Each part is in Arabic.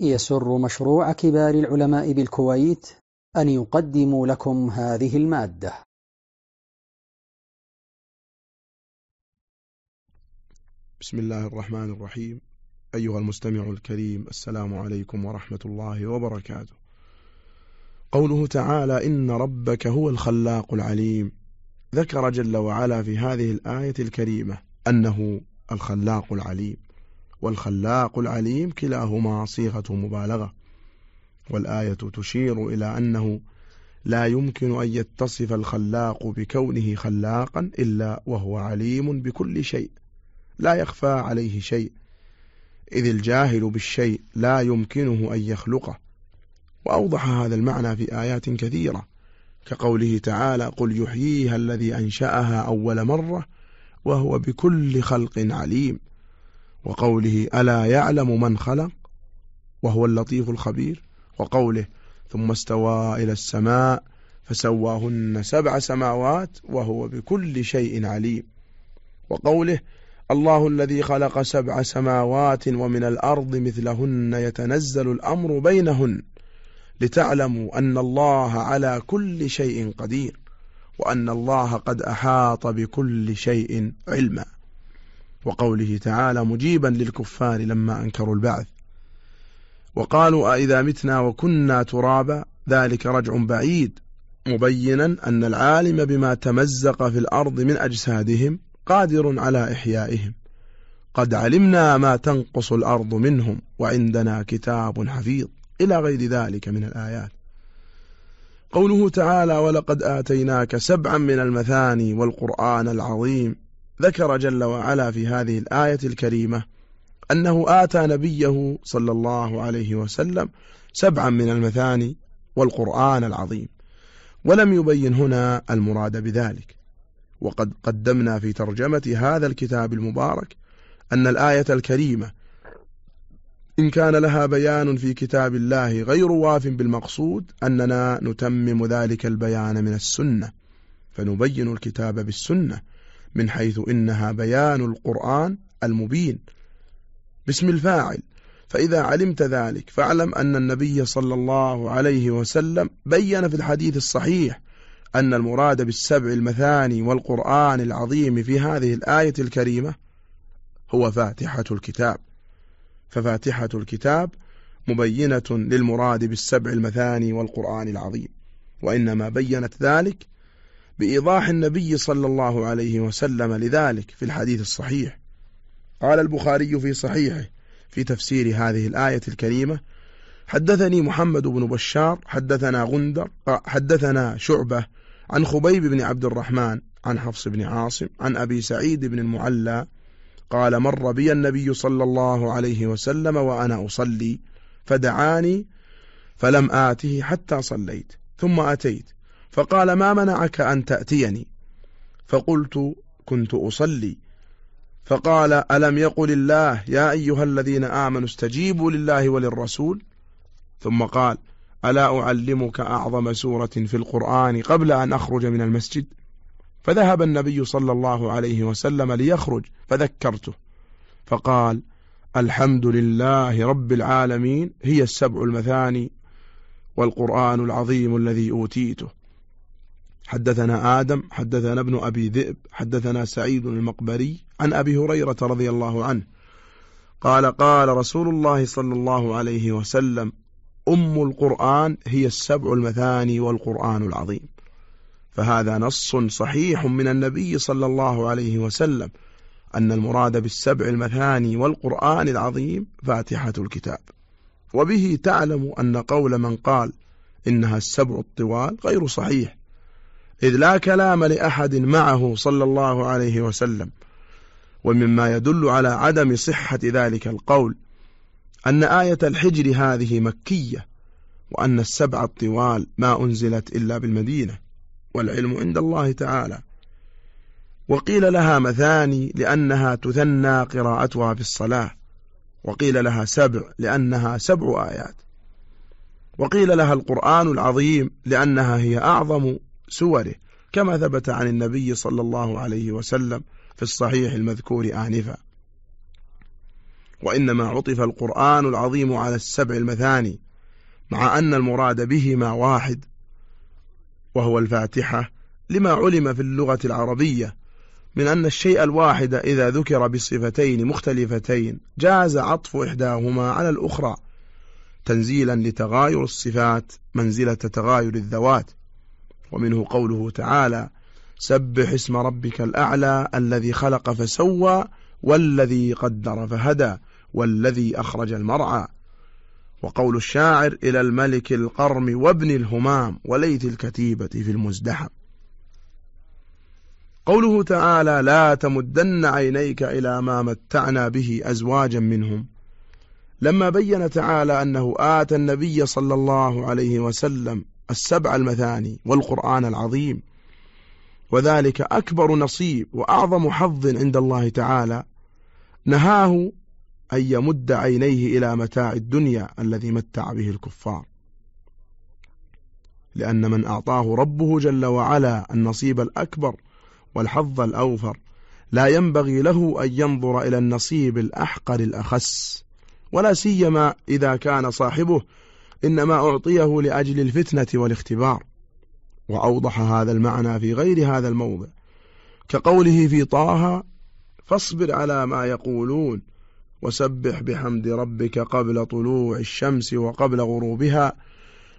يسر مشروع كبار العلماء بالكويت أن يقدم لكم هذه المادة. بسم الله الرحمن الرحيم. أيها المستمع الكريم السلام عليكم ورحمة الله وبركاته. قوله تعالى إن ربك هو الخلاق العليم. ذكر جل وعلا في هذه الآية الكريمة أنه الخلاق العليم. والخلاق العليم كلاهما صيغة مبالغة. والآية تشير إلى أنه لا يمكن أن يتصف الخلاق بكونه خلاقا إلا وهو عليم بكل شيء لا يخفى عليه شيء. إذ الجاهل بالشيء لا يمكنه أن يخلقه. وأوضح هذا المعنى في آيات كثيرة كقوله تعالى قل يحييها الذي أنشأها أول مرة وهو بكل خلق عليم وقوله ألا يعلم من خلق؟ وهو اللطيف الخبير. وقوله ثم استوى إلى السماء فسواهن سبع سماوات وهو بكل شيء عليم. وقوله الله الذي خلق سبع سماوات ومن الأرض مثلهن يتنزل الأمر بينهن لتعلموا أن الله على كل شيء قدير وأن الله قد أحاط بكل شيء علما. وقوله تعالى مجيبا للكفار لما أنكروا البعث. وقالوا أئذا متنا وكنا ترابا ذلك رجع بعيد مبينا أن العالم بما تمزق في الأرض من أجسادهم قادر على إحيائهم. قد علمنا ما تنقص الأرض منهم وعندنا كتاب حفيظ. إلى غير ذلك من الآيات. قوله تعالى ولقد آتيناك سبعا من المثاني والقرآن العظيم ذكر جل وعلا في هذه الآية الكريمة أنه آتى نبيه صلى الله عليه وسلم سبعا من المثاني والقرآن العظيم ولم يبين هنا المراد بذلك. وقد قدمنا في ترجمة هذا الكتاب المبارك أن الآية الكريمة إن كان لها بيان في كتاب الله غير واف بالمقصود أننا نتمم ذلك البيان من السنة فنبين الكتاب بالسنة من حيث إنها بيان القرآن المبين. باسم الفاعل. فإذا علمت ذلك فاعلم أن النبي صلى الله عليه وسلم بين في الحديث الصحيح أن المراد بالسبع المثاني والقرآن العظيم في هذه الآية الكريمة هو فاتحة الكتاب. ففاتحة الكتاب مبينة للمراد بالسبع المثاني والقرآن العظيم وإنما بينت ذلك بإيضاح النبي صلى الله عليه وسلم لذلك في الحديث الصحيح. قال البخاري في صحيحه في تفسير هذه الآية الكريمة حدثني محمد بن بشار حدثنا غندر حدثنا شعبة عن خبيب بن عبد الرحمن عن حفص بن عاصم عن أبي سعيد بن المعلى قال مر بي النبي صلى الله عليه وسلم وأنا أصلي فدعاني فلم آته حتى صليت ثم أتيت. فقال ما منعك أن تأتيني؟ فقلت كنت أصلي. فقال ألم يقل الله يا أيها الذين آمنوا استجيبوا لله وللرسول؟ ثم قال ألا أعلمك أعظم سورة في القرآن قبل أن أخرج من المسجد؟ فذهب النبي صلى الله عليه وسلم ليخرج فذكرته. فقال الحمد لله رب العالمين هي السبع المثاني والقرآن العظيم الذي أوتيته. حدثنا آدم حدثنا ابن أبي ذئب حدثنا سعيد المقبري عن أبي هريرة رضي الله عنه. قال قال رسول الله صلى الله عليه وسلم أم القرآن هي السبع المثاني والقرآن العظيم. فهذا نص صحيح من النبي صلى الله عليه وسلم أن المراد بالسبع المثاني والقرآن العظيم فاتحة الكتاب. وبه تعلم أن قول من قال إنها السبع الطوال غير صحيح إذ لا كلام لأحد معه صلى الله عليه وسلم. ومما يدل على عدم صحة ذلك القول أن آية الحجر هذه مكية وأن السبع الطوال ما أنزلت إلا بالمدينة والعلم عند الله تعالى. وقيل لها مثاني لأنها تثنى قراءتها في الصلاة وقيل لها سبع لأنها سبع آيات. وقيل لها القرآن العظيم لأنها هي أعظم سوره كما ثبت عن النبي صلى الله عليه وسلم في الصحيح المذكور آنفا. وإنما عطف القرآن العظيم على السبع المثاني مع أن المراد بهما واحد وهو الفاتحة لما علم في اللغة العربية من أن الشيء الواحد إذا ذكر بصفتين مختلفتين جاز عطف إحداهما على الأخرى تنزيلا لتغاير الصفات منزلة تغاير الذوات. ومنه قوله تعالى سبح اسم ربك الأعلى الذي خلق فسوى والذي قدر فهدى والذي أخرج المرعى. وقول الشاعر إلى الملك القرم وابن الهمام وليت الكتيبة في المزدحم. قوله تعالى لا تمدن عينيك إلى ما متعنا به أزواجا منهم. لما بين تعالى أنه آتى النبي صلى الله عليه وسلم السبع المثاني والقرآن العظيم وذلك أكبر نصيب وأعظم حظ عند الله تعالى نهاه أن يمد عينيه إلى متاع الدنيا الذي متع به الكفار. لأن من أعطاه ربه جل وعلا النصيب الأكبر والحظ الأوفر لا ينبغي له أن ينظر إلى النصيب الأحقر الأخس ولا سيما إذا كان صاحبه إنما أعطيه لأجل الفتنة والاختبار. وأوضح هذا المعنى في غير هذا الموضع. كقوله في طه فاصبر على ما يقولون وسبح بحمد ربك قبل طلوع الشمس وقبل غروبها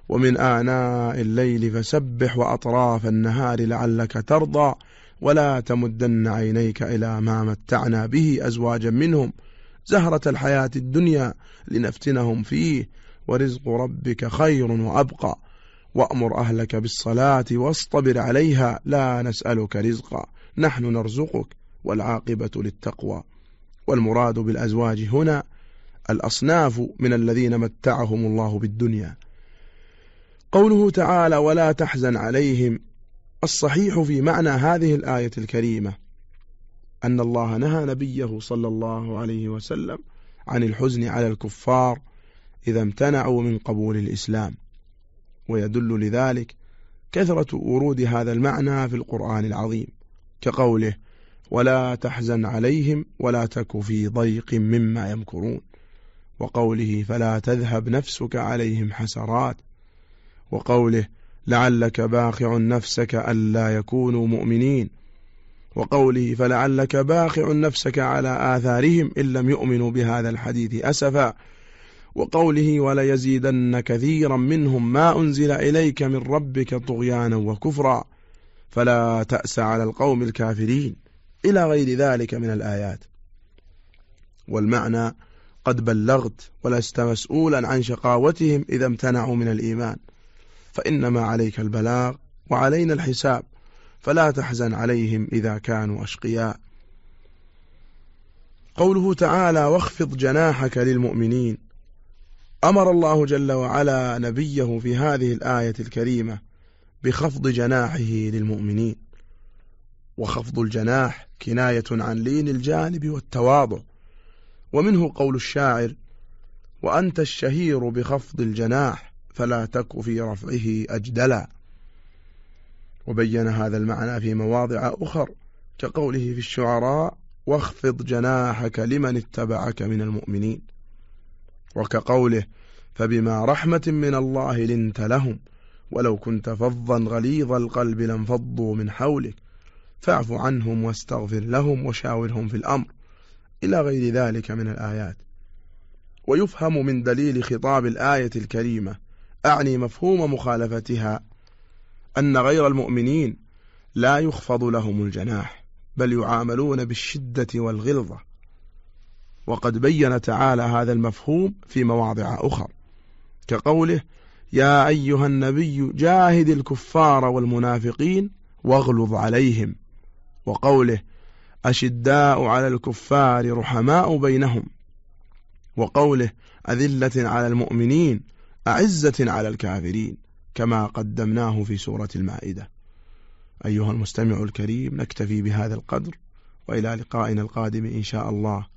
ومن آناء الليل فسبح وأطراف النهار لعلك ترضى ولا تمدن عينيك إلى ما متعنا به أزواجا منهم زهرة الحياة الدنيا لنفتنهم فيه ورزق ربك خير وأبقى. وأمر أهلك بالصلاة واصطبر عليها. لا نسألك رزقا. نحن نرزقك والعاقبة للتقوى. والمراد بالأزواج هنا الأصناف من الذين متعهم الله بالدنيا. قوله تعالى ولا تحزن عليهم الصحيح في معنى هذه الآية الكريمة أن الله نهى نبيه صلى الله عليه وسلم عن الحزن على الكفار إذا امتنعوا من قبول الإسلام. ويدل لذلك كثرة ورود هذا المعنى في القرآن العظيم كقوله ولا تحزن عليهم ولا تك في ضيق مما يمكرون وقوله فلا تذهب نفسك عليهم حسرات وقوله لعلك باخع نفسك ألا يكونوا مؤمنين وقوله فلعلك باخع نفسك على آثارهم إن لم يؤمنوا بهذا الحديث أسفا وقوله وليزيدن كثيرا منهم ما أنزل إليك من ربك طغيانا وكفرا فلا تأس على القوم الكافرين إلى غير ذلك من الآيات. والمعنى قد بلغت ولست مسؤولا عن شقاوتهم إذا امتنعوا من الإيمان. فإنما عليك البلاغ وعلينا الحساب فلا تحزن عليهم إذا كانوا أشقياء. قوله تعالى واخفض جناحك للمؤمنين أمر الله جل وعلا نبيه في هذه الآية الكريمة بخفض جناحه للمؤمنين وخفض الجناح كناية عن لين الجانب والتواضع ومنه قول الشاعر وأنت الشهير بخفض الجناح فلا تك في رفعه أجدلا وبين هذا المعنى في مواضع أخر كقوله في الشعراء واخفض جناحك لمن اتبعك من المؤمنين وكقوله فبما رحمة من الله لنت لهم ولو كنت فظا غليظ القلب لانفضوا من حولك فاعف عنهم واستغفر لهم وشاورهم في الأمر إلى غير ذلك من الآيات. ويفهم من دليل خطاب الآية الكريمة أعني مفهوم مخالفتها أن غير المؤمنين لا يخفض لهم الجناح بل يعاملون بالشدة والغلظة. وقد بين تعالى هذا المفهوم في مواضع أخر كقوله يا أيها النبي جاهد الكفار والمنافقين واغلظ عليهم. وقوله أشداء على الكفار رحماء بينهم. وقوله أذلة على المؤمنين أعزة على الكافرين كما قدمناه في سورة المائدة. أيها المستمع الكريم نكتفي بهذا القدر وإلى لقائنا القادم إن شاء الله.